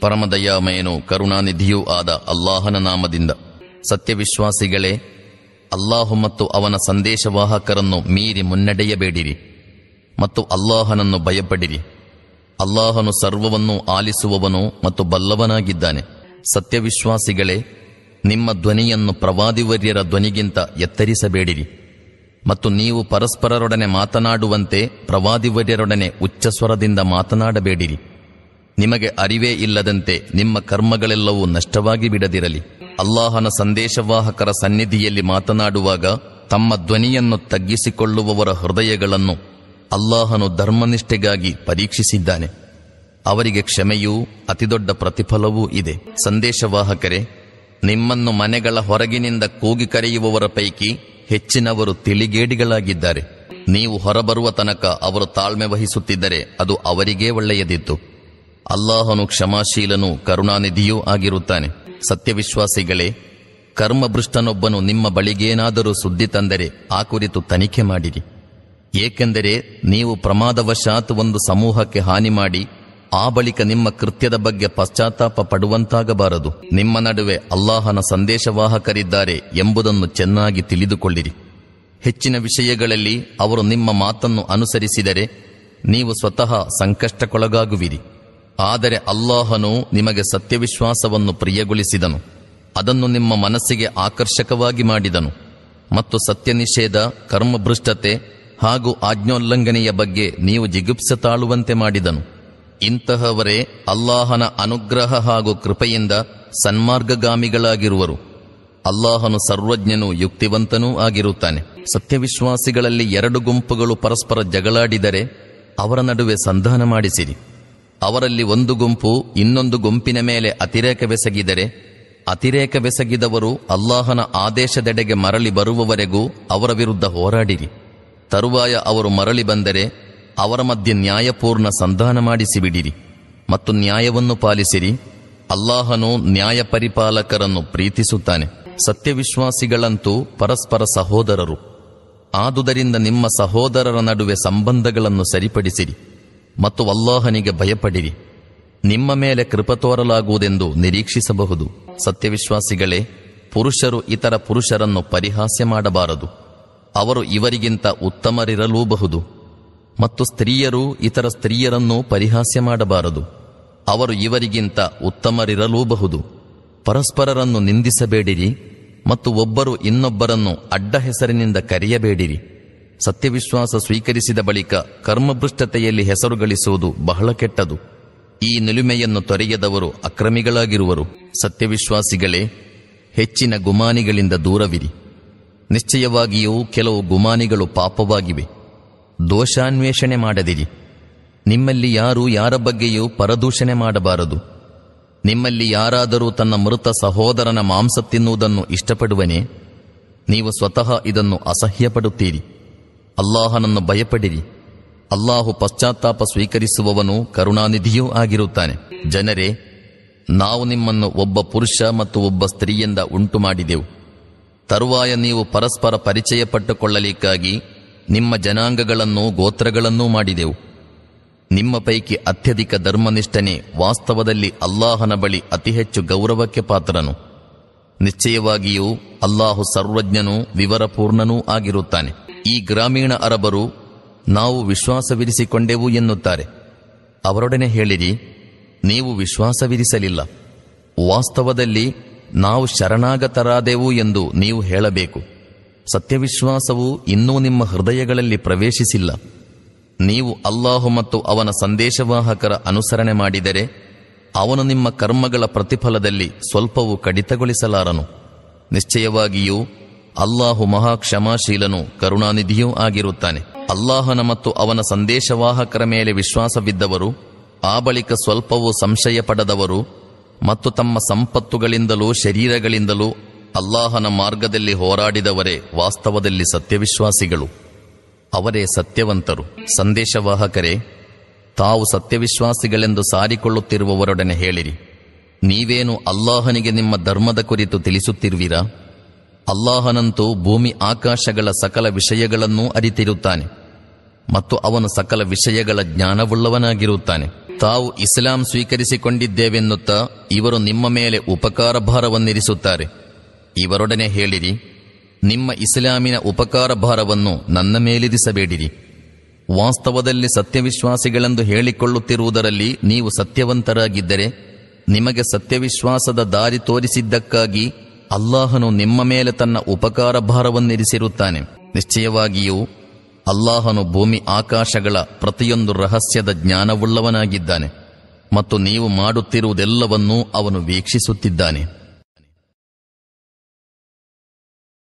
ಪರಮದಯಾಮಯನು ಕರುಣಾನಿಧಿಯೂ ಆದ ಅಲ್ಲಾಹನ ನಾಮದಿಂದ. ಸತ್ಯವಿಶ್ವಾಸಿಗಳೇ, ಅಲ್ಲಾಹು ಮತ್ತು ಅವನ ಸಂದೇಶವಾಹಕರನ್ನು ಮೀರಿ ಮುನ್ನಡೆಯಬೇಡಿರಿ ಮತ್ತು ಅಲ್ಲಾಹನನ್ನು ಭಯಪಡಿರಿ. ಅಲ್ಲಾಹನು ಸರ್ವವನ್ನು ಆಲಿಸುವವನು ಮತ್ತು ಬಲ್ಲವನಾಗಿದ್ದಾನೆ. ಸತ್ಯವಿಶ್ವಾಸಿಗಳೇ, ನಿಮ್ಮ ಧ್ವನಿಯನ್ನು ಪ್ರವಾದಿವರ್ಯರ ಧ್ವನಿಗಿಂತ ಎತ್ತರಿಸಬೇಡಿರಿ. ಮತ್ತು ನೀವು ಪರಸ್ಪರರೊಡನೆ ಮಾತನಾಡುವಂತೆ ಪ್ರವಾದಿವರ್ಯರೊಡನೆ ಉಚ್ಚಸ್ವರದಿಂದ ಮಾತನಾಡಬೇಡಿರಿ. ನಿಮಗೆ ಅರಿವೇ ಇಲ್ಲದಂತೆ ನಿಮ್ಮ ಕರ್ಮಗಳೆಲ್ಲವೂ ನಷ್ಟವಾಗಿ ಬಿಡದಿರಲಿ. ಅಲ್ಲಾಹನ ಸಂದೇಶವಾಹಕರ ಸನ್ನಿಧಿಯಲ್ಲಿ ಮಾತನಾಡುವಾಗ ತಮ್ಮ ಧ್ವನಿಯನ್ನು ತಗ್ಗಿಸಿಕೊಳ್ಳುವವರ ಹೃದಯಗಳನ್ನು ಅಲ್ಲಾಹನು ಧರ್ಮನಿಷ್ಠೆಗಾಗಿ ಪರೀಕ್ಷಿಸಿದ್ದಾನೆ. ಅವರಿಗೆ ಕ್ಷಮೆಯೂ ಅತಿದೊಡ್ಡ ಪ್ರತಿಫಲವೂ ಇದೆ. ಸಂದೇಶವಾಹಕರೇ, ನಿಮ್ಮನ್ನು ಮನೆಗಳ ಹೊರಗಿನಿಂದ ಕೂಗಿ ಕರೆಯುವವರ ಪೈಕಿ ಹೆಚ್ಚಿನವರು ತಿಳಿಗೇಡಿಗಳಾಗಿದ್ದಾರೆ. ನೀವು ಹೊರಬರುವ ತನಕ ಅವರು ತಾಳ್ಮೆ ವಹಿಸುತ್ತಿದ್ದರೆ ಅದು ಅವರಿಗೇ ಒಳ್ಳೆಯದಿತ್ತು. ಅಲ್ಲಾಹನು ಕ್ಷಮಾಶೀಲನೂ ಕರುಣಾನಿಧಿಯೂ ಆಗಿರುತ್ತಾನೆ. ಸತ್ಯವಿಶ್ವಾಸಿಗಳೇ ಕರ್ಮಭೃಷ್ಟನೊಬ್ಬನು ನಿಮ್ಮ ಬಳಿಗೇನಾದರೂ ಸುದ್ದಿ ತಂದರೆ ಆ ಕುರಿತು ತನಿಖೆ ಮಾಡಿರಿ. ಏಕೆಂದರೆ ನೀವು ಪ್ರಮಾದವಶಾತ್ ಒಂದು ಸಮೂಹಕ್ಕೆ ಹಾನಿ ಮಾಡಿ ಆ ಬಳಿಕ ನಿಮ್ಮ ಕೃತ್ಯದ ಬಗ್ಗೆ ಪಶ್ಚಾತ್ತಾಪ ಪಡುವಂತಾಗಬಾರದು. ನಿಮ್ಮ ನಡುವೆ ಅಲ್ಲಾಹನ ಸಂದೇಶವಾಹಕರಿದ್ದಾರೆ ಎಂಬುದನ್ನು ಚೆನ್ನಾಗಿ ತಿಳಿದುಕೊಳ್ಳಿರಿ. ಹೆಚ್ಚಿನ ವಿಷಯಗಳಲ್ಲಿ ಅವರು ನಿಮ್ಮ ಮಾತನ್ನು ಅನುಸರಿಸಿದರೆ ನೀವು ಸ್ವತಃ ಸಂಕಷ್ಟಕ್ಕೊಳಗಾಗುವಿರಿ. ಆದರೆ ಅಲ್ಲಾಹನು ನಿಮಗೆ ಸತ್ಯವಿಶ್ವಾಸವನ್ನು ಪ್ರಿಯಗೊಳಿಸಿದನು. ಅದನ್ನು ನಿಮ್ಮ ಮನಸ್ಸಿಗೆ ಆಕರ್ಷಕವಾಗಿ ಮಾಡಿದನು. ಮತ್ತು ಸತ್ಯ ನಿಷೇಧ ಕರ್ಮಭೃಷ್ಟತೆ ಹಾಗೂ ಆಜ್ಞೋಲ್ಲಂಘನೆಯ ಬಗ್ಗೆ ನೀವು ಜಿಗುಪ್ಸೆ ತಾಳುವಂತೆ ಮಾಡಿದನು. ಇಂತಹವರೇ ಅಲ್ಲಾಹನ ಅನುಗ್ರಹ ಹಾಗೂ ಕೃಪೆಯಿಂದ ಸನ್ಮಾರ್ಗಗಾಮಿಗಳಾಗಿರುವರು. ಅಲ್ಲಾಹನು ಸರ್ವಜ್ಞನೂ ಯುಕ್ತಿವಂತನೂ ಆಗಿರುತ್ತಾನೆ. ಸತ್ಯವಿಶ್ವಾಸಿಗಳಲ್ಲಿ ಎರಡು ಗುಂಪುಗಳು ಪರಸ್ಪರ ಜಗಳಾಡಿದರೆ ಅವರ ನಡುವೆ ಸಂಧಾನ ಮಾಡಿಸಿರಿ. ಅವರಲ್ಲಿ ಒಂದು ಗುಂಪು ಇನ್ನೊಂದು ಗುಂಪಿನ ಮೇಲೆ ಅತಿರೇಕವೆಸಗಿದರೆ, ಅತಿರೇಕವೆಸಗಿದವರು ಅಲ್ಲಾಹನ ಆದೇಶದೆಡೆಗೆ ಮರಳಿ ಬರುವವರೆಗೂ ಅವರ ವಿರುದ್ಧ ಹೋರಾಡಿರಿ. ತರುವಾಯ ಅವರು ಮರಳಿ ಬಂದರೆ ಅವರ ಮಧ್ಯೆ ನ್ಯಾಯಪೂರ್ಣ ಸಂಧಾನ ಮಾಡಿಸಿಬಿಡಿರಿ ಮತ್ತು ನ್ಯಾಯವನ್ನು ಪಾಲಿಸಿರಿ. ಅಲ್ಲಾಹನು ನ್ಯಾಯ ಪರಿಪಾಲಕರನ್ನು ಪ್ರೀತಿಸುತ್ತಾನೆ. ಸತ್ಯವಿಶ್ವಾಸಿಗಳಂತೂ ಪರಸ್ಪರ ಸಹೋದರರು. ಆದುದರಿಂದ ನಿಮ್ಮ ಸಹೋದರರ ನಡುವೆ ಸಂಬಂಧಗಳನ್ನು ಸರಿಪಡಿಸಿರಿ ಮತ್ತು ಅಲ್ಲಾಹನಿಗೆ ಭಯಪಡಿರಿ. ನಿಮ್ಮ ಮೇಲೆ ಕೃಪ ತೋರಲಾಗುವುದೆಂದು ನಿರೀಕ್ಷಿಸಬಹುದು. ಸತ್ಯವಿಶ್ವಾಸಿಗಳೇ, ಪುರುಷರು ಇತರ ಪುರುಷರನ್ನು ಪರಿಹಾಸ್ಯ ಮಾಡಬಾರದು. ಅವರು ಇವರಿಗಿಂತ ಉತ್ತಮರಿರಲೂಬಹುದು. ಮತ್ತು ಸ್ತ್ರೀಯರು ಇತರ ಸ್ತ್ರೀಯರನ್ನು ಪರಿಹಾಸ್ಯ ಮಾಡಬಾರದು. ಅವರು ಇವರಿಗಿಂತ ಉತ್ತಮರಿರಲೂಬಹುದು. ಪರಸ್ಪರರನ್ನು ನಿಂದಿಸಬೇಡಿರಿ ಮತ್ತು ಒಬ್ಬರು ಇನ್ನೊಬ್ಬರನ್ನು ಅಡ್ಡ ಹೆಸರಿನಿಂದ ಕರೆಯಬೇಡಿರಿ. ಸತ್ಯವಿಶ್ವಾಸ ಸ್ವೀಕರಿಸಿದ ಬಳಿಕ ಕರ್ಮಭೃಷ್ಟತೆಯಲ್ಲಿ ಹೆಸರು ಗಳಿಸುವುದು ಬಹಳ ಕೆಟ್ಟದು. ಈ ನಿಲುಮೆಯನ್ನು ತೊರೆಯದವರು ಅಕ್ರಮಿಗಳಾಗಿರುವರು. ಸತ್ಯವಿಶ್ವಾಸಿಗಳೇ, ಹೆಚ್ಚಿನ ಗುಮಾನಿಗಳಿಂದ ದೂರವಿರಿ. ನಿಶ್ಚಯವಾಗಿಯೂ ಕೆಲವು ಗುಮಾನಿಗಳು ಪಾಪವಾಗಿವೆ. ದೋಷಾನ್ವೇಷಣೆ ಮಾಡದಿರಿ. ನಿಮ್ಮಲ್ಲಿ ಯಾರು ಯಾರ ಬಗ್ಗೆಯೂ ಪರದೂಷಣೆ ಮಾಡಬಾರದು. ನಿಮ್ಮಲ್ಲಿ ಯಾರಾದರೂ ತನ್ನ ಮೃತ ಸಹೋದರನ ಮಾಂಸ ತಿನ್ನುವುದನ್ನು ಇಷ್ಟಪಡುವನೇ, ನೀವು ಸ್ವತಃ ಇದನ್ನು ಅಸಹ್ಯಪಡುತ್ತೀರಿ. ಅಲ್ಲಾಹನನ್ನು ಭಯಪಡಿರಿ. ಅಲ್ಲಾಹು ಪಶ್ಚಾತ್ತಾಪ ಸ್ವೀಕರಿಸುವವನು ಕರುಣಾನಿಧಿಯೂ ಆಗಿರುತ್ತಾನೆ. ಜನರೇ, ನಾವು ನಿಮ್ಮನ್ನು ಒಬ್ಬ ಪುರುಷ ಮತ್ತು ಒಬ್ಬ ಸ್ತ್ರೀಯಿಂದ ಉಂಟು ಮಾಡಿದೆವು ತರುವಾಯ ನೀವು ಪರಸ್ಪರ ಪರಿಚಯ ಪಟ್ಟುಕೊಳ್ಳಲಿಕ್ಕಾಗಿ ನಿಮ್ಮ ಜನಾಂಗಗಳನ್ನು ಗೋತ್ರಗಳನ್ನೂ ಮಾಡಿದೆವು. ನಿಮ್ಮ ಪೈಕಿ ಅತ್ಯಧಿಕ ಧರ್ಮನಿಷ್ಠನೆ ವಾಸ್ತವದಲ್ಲಿ ಅಲ್ಲಾಹನ ಬಳಿ ಅತಿ ಹೆಚ್ಚು ಗೌರವಕ್ಕೆ ಪಾತ್ರನು. ನಿಶ್ಚಯವಾಗಿಯೂ ಅಲ್ಲಾಹು ಸರ್ವಜ್ಞನೂ ವಿವರಪೂರ್ಣನೂ ಆಗಿರುತ್ತಾನೆ. ಈ ಗ್ರಾಮೀಣ ಅರಬರು ನಾವು ವಿಶ್ವಾಸವಿರಿಸಿಕೊಂಡೆವು ಎನ್ನುತ್ತಾರೆ. ಅವರೊಡನೆ ಹೇಳಿರಿ, ನೀವು ವಿಶ್ವಾಸವಿರಿಸಲಿಲ್ಲ. ವಾಸ್ತವದಲ್ಲಿ ನಾವು ಶರಣಾಗತರಾದೆವು ಎಂದು ನೀವು ಹೇಳಬೇಕು. ಸತ್ಯವಿಶ್ವಾಸವು ಇನ್ನೂ ನಿಮ್ಮ ಹೃದಯಗಳಲ್ಲಿ ಪ್ರವೇಶಿಸಿಲ್ಲ. ನೀವು ಅಲ್ಲಾಹು ಮತ್ತು ಅವನ ಸಂದೇಶವಾಹಕರ ಅನುಸರಣೆ ಮಾಡಿದರೆ, ಅವನು ನಿಮ್ಮ ಕರ್ಮಗಳ ಪ್ರತಿಫಲದಲ್ಲಿ ಸ್ವಲ್ಪವೂ ಕಡಿತಗೊಳಿಸಲಾರನು. ನಿಶ್ಚಯವಾಗಿಯೂ ಅಲ್ಲಾಹು ಮಹಾ ಕ್ಷಮಾಶೀಲನು ಕರುಣಾನಿಧಿಯೂ ಆಗಿರುತ್ತಾನೆ. ಅಲ್ಲಾಹನ ಮತ್ತು ಅವನ ಸಂದೇಶವಾಹಕರ ಮೇಲೆ ವಿಶ್ವಾಸವಿದ್ದವರು, ಆ ಬಳಿಕ ಸ್ವಲ್ಪವೂ ಸಂಶಯ ಮತ್ತು ತಮ್ಮ ಸಂಪತ್ತುಗಳಿಂದಲೂ ಶರೀರಗಳಿಂದಲೂ ಅಲ್ಲಾಹನ ಮಾರ್ಗದಲ್ಲಿ ಹೋರಾಡಿದವರೇ ವಾಸ್ತವದಲ್ಲಿ ಸತ್ಯವಿಶ್ವಾಸಿಗಳು. ಅವರೇ ಸತ್ಯವಂತರು. ಸಂದೇಶವಾಹಕರೇ, ತಾವು ಸತ್ಯವಿಶ್ವಾಸಿಗಳೆಂದು ಸಾರಿಕೊಳ್ಳುತ್ತಿರುವವರೊಡನೆ ಹೇಳಿರಿ. ನೀವೇನು ಅಲ್ಲಾಹನಿಗೆ ನಿಮ್ಮ ಧರ್ಮದ ಕುರಿತು ತಿಳಿಸುತ್ತಿರುವಿರಾ? ಅಲ್ಲಾಹನಂತೂ ಭೂಮಿ ಆಕಾಶಗಳ ಸಕಲ ವಿಷಯಗಳನ್ನೂ ಅರಿತಿರುತ್ತಾನೆ. ಮತ್ತು ಅವನು ಸಕಲ ವಿಷಯಗಳ ಜ್ಞಾನವುಳ್ಳವನಾಗಿರುತ್ತಾನೆ. ತಾವು ಇಸ್ಲಾಂ ಸ್ವೀಕರಿಸಿಕೊಂಡಿದ್ದೇವೆನ್ನುತ್ತಾ ಇವರು ನಿಮ್ಮ ಮೇಲೆ ಉಪಕಾರ ಭಾರವನ್ನಿರಿಸುತ್ತಾರೆ ಇವರೊಡನೆ ಹೇಳಿರಿ, ನಿಮ್ಮ ಇಸ್ಲಾಮಿನ ಉಪಕಾರ ಭಾರವನ್ನು ನನ್ನ ಮೇಲಿರಿಸಬೇಡಿರಿ. ವಾಸ್ತವದಲ್ಲಿ ಸತ್ಯವಿಶ್ವಾಸಿಗಳೆಂದು ಹೇಳಿಕೊಳ್ಳುತ್ತಿರುವುದರಲ್ಲಿ ನೀವು ಸತ್ಯವಂತರಾಗಿದ್ದರೆ, ನಿಮಗೆ ಸತ್ಯವಿಶ್ವಾಸದ ದಾರಿ ತೋರಿಸಿದ್ದಕ್ಕಾಗಿ ಅಲ್ಲಾಹನು ನಿಮ್ಮ ಮೇಲೆ ತನ್ನ ಉಪಕಾರ ಭಾರವನ್ನಿರಿಸಿರುತ್ತಾನೆ ನಿಶ್ಚಯವಾಗಿಯೂ, ಅಲ್ಲಾಹನು ಭೂಮಿ ಆಕಾಶಗಳ ಪ್ರತಿಯೊಂದು ರಹಸ್ಯದ ಜ್ಞಾನವುಳ್ಳವನಾಗಿದ್ದಾನೆ ಮತ್ತು ನೀವು ಮಾಡುತ್ತಿರುವುದೆಲ್ಲವನ್ನೂ ಅವನು ವೀಕ್ಷಿಸುತ್ತಿದ್ದಾನೆ.